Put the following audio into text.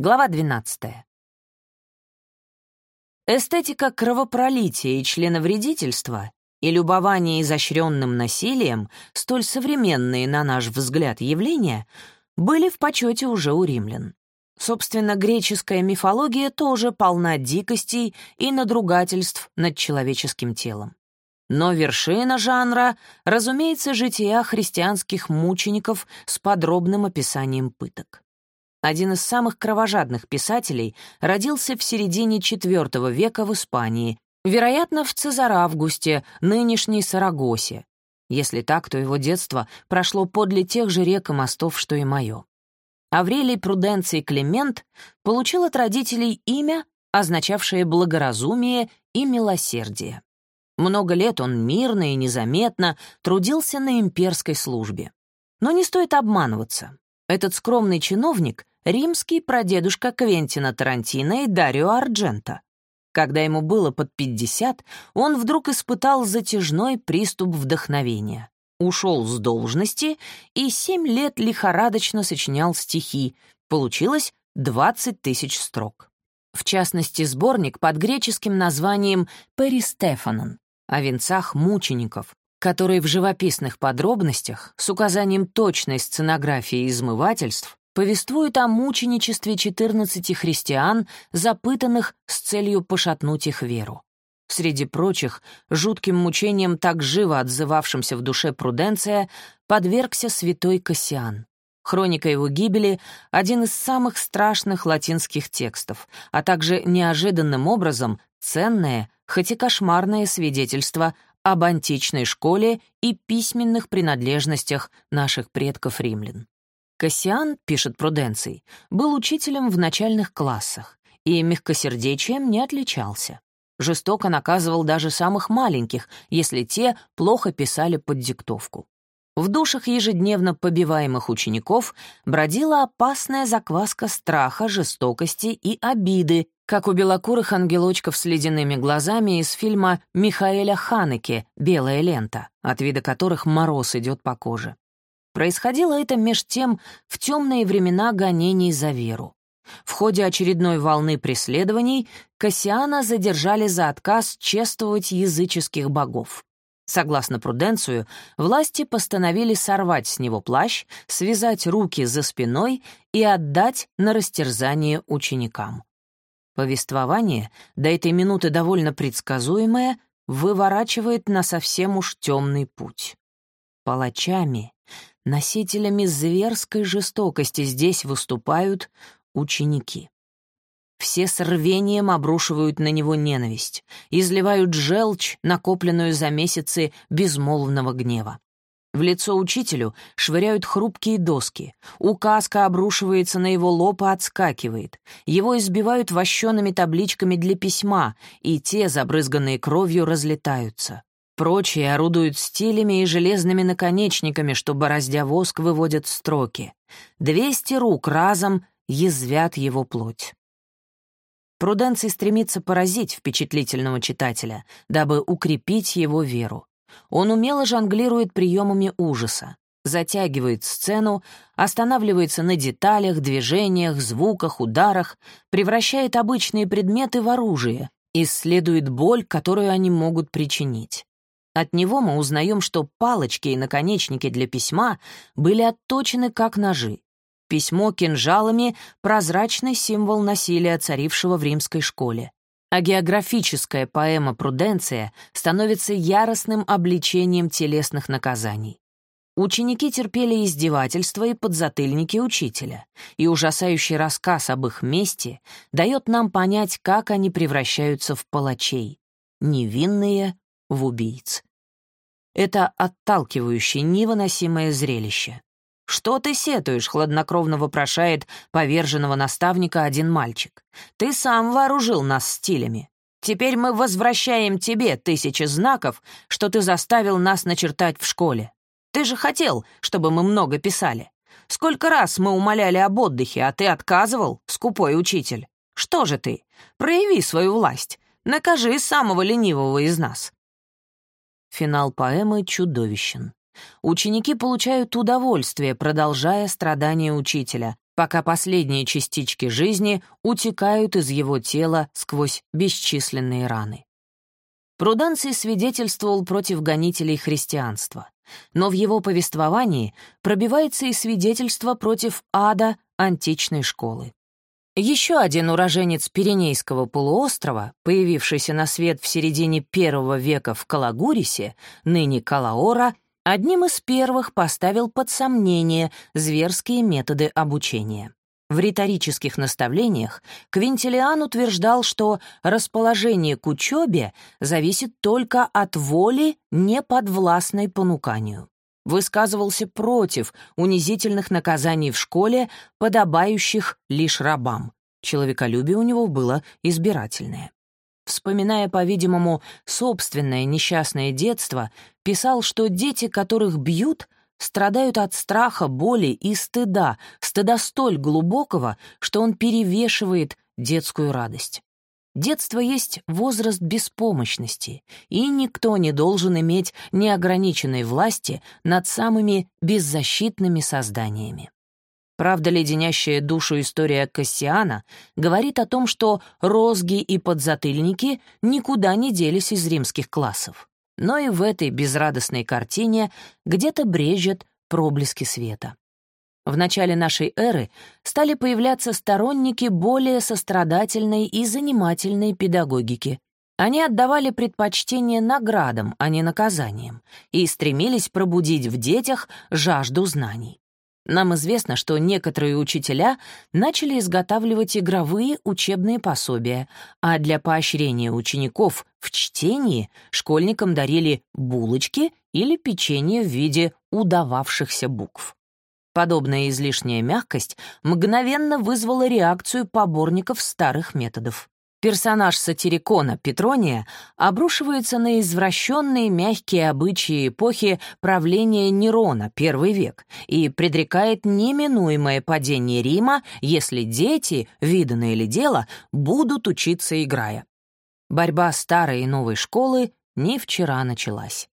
Глава 12. Эстетика кровопролития и членовредительства и любование изощренным насилием, столь современные, на наш взгляд, явления, были в почете уже у римлян. Собственно, греческая мифология тоже полна дикостей и надругательств над человеческим телом. Но вершина жанра, разумеется, жития христианских мучеников с подробным описанием пыток. Один из самых кровожадных писателей родился в середине IV века в Испании, вероятно, в Цезаравгусте, нынешней Сарагосе. Если так, то его детство прошло подле тех же рек и мостов, что и мое. Аврелий Пруденций Климент получил от родителей имя, означавшее благоразумие и милосердие. Много лет он мирно и незаметно трудился на имперской службе. Но не стоит обманываться. Этот скромный чиновник — римский прадедушка Квентина Тарантино и Дарио Арджента. Когда ему было под 50, он вдруг испытал затяжной приступ вдохновения. Ушел с должности и семь лет лихорадочно сочинял стихи. Получилось 20 тысяч строк. В частности, сборник под греческим названием «Перистефанон» о венцах мучеников, который в живописных подробностях, с указанием точной сценографии измывательств, повествует о мученичестве 14 христиан, запытанных с целью пошатнуть их веру. Среди прочих, жутким мучением, так живо отзывавшимся в душе Пруденция, подвергся святой Кассиан. Хроника его гибели — один из самых страшных латинских текстов, а также неожиданным образом ценное, хоть и кошмарное свидетельство об античной школе и письменных принадлежностях наших предков римлян. Кассиан, пишет Пруденций, был учителем в начальных классах и мягкосердечием не отличался. Жестоко наказывал даже самых маленьких, если те плохо писали под диктовку. В душах ежедневно побиваемых учеников бродила опасная закваска страха, жестокости и обиды, как у белокурых ангелочков с ледяными глазами из фильма Михаэля Ханеке «Белая лента», от вида которых мороз идет по коже. Происходило это меж тем в темные времена гонений за веру. В ходе очередной волны преследований Кассиана задержали за отказ чествовать языческих богов. Согласно Пруденцию, власти постановили сорвать с него плащ, связать руки за спиной и отдать на растерзание ученикам. Повествование, до этой минуты довольно предсказуемое, выворачивает на совсем уж темный путь. Палачами, носителями зверской жестокости здесь выступают ученики. Все с рвением обрушивают на него ненависть, изливают желчь, накопленную за месяцы безмолвного гнева. В лицо учителю швыряют хрупкие доски. Указка обрушивается на его лоб и отскакивает. Его избивают вощеными табличками для письма, и те, забрызганные кровью, разлетаются. Прочие орудуют стилями и железными наконечниками, что, бороздя воск, выводят строки. Двести рук разом язвят его плоть. Пруденций стремится поразить впечатлительного читателя, дабы укрепить его веру. Он умело жонглирует приемами ужаса, затягивает сцену, останавливается на деталях, движениях, звуках, ударах, превращает обычные предметы в оружие, исследует боль, которую они могут причинить. От него мы узнаем, что палочки и наконечники для письма были отточены как ножи. Письмо кинжалами — прозрачный символ насилия, царившего в римской школе а географическая поэма «Пруденция» становится яростным обличением телесных наказаний. Ученики терпели издевательства и подзатыльники учителя, и ужасающий рассказ об их месте дает нам понять, как они превращаются в палачей, невинные — в убийц. Это отталкивающее, невыносимое зрелище. «Что ты сетуешь?» — хладнокровно вопрошает поверженного наставника один мальчик. «Ты сам вооружил нас стилями. Теперь мы возвращаем тебе тысячи знаков, что ты заставил нас начертать в школе. Ты же хотел, чтобы мы много писали. Сколько раз мы умоляли об отдыхе, а ты отказывал, скупой учитель. Что же ты? Прояви свою власть. Накажи самого ленивого из нас». Финал поэмы чудовищен. Ученики получают удовольствие, продолжая страдания учителя, пока последние частички жизни утекают из его тела сквозь бесчисленные раны. Пруденций свидетельствовал против гонителей христианства, но в его повествовании пробивается и свидетельство против ада античной школы. Еще один уроженец Пиренейского полуострова, появившийся на свет в середине первого века в Калагурисе, ныне Калаора, одним из первых поставил под сомнение зверские методы обучения. В риторических наставлениях Квинтилиан утверждал, что расположение к учебе зависит только от воли, неподвластной понуканию. Высказывался против унизительных наказаний в школе, подобающих лишь рабам. Человеколюбие у него было избирательное. Вспоминая, по-видимому, собственное несчастное детство, писал, что дети, которых бьют, страдают от страха, боли и стыда, стыда столь глубокого, что он перевешивает детскую радость. Детство есть возраст беспомощности, и никто не должен иметь неограниченной власти над самыми беззащитными созданиями. Правда, леденящая душу история Кассиана говорит о том, что розги и подзатыльники никуда не делись из римских классов но и в этой безрадостной картине где-то брежет проблески света. В начале нашей эры стали появляться сторонники более сострадательной и занимательной педагогики. Они отдавали предпочтение наградам, а не наказаниям, и стремились пробудить в детях жажду знаний. Нам известно, что некоторые учителя начали изготавливать игровые учебные пособия, а для поощрения учеников в чтении школьникам дарили булочки или печенье в виде удававшихся букв. Подобная излишняя мягкость мгновенно вызвала реакцию поборников старых методов. Персонаж сатирикона Петрония обрушивается на извращенные мягкие обычаи эпохи правления Нерона, первый век, и предрекает неминуемое падение Рима, если дети, виданное ли дело, будут учиться играя. Борьба старой и новой школы не вчера началась.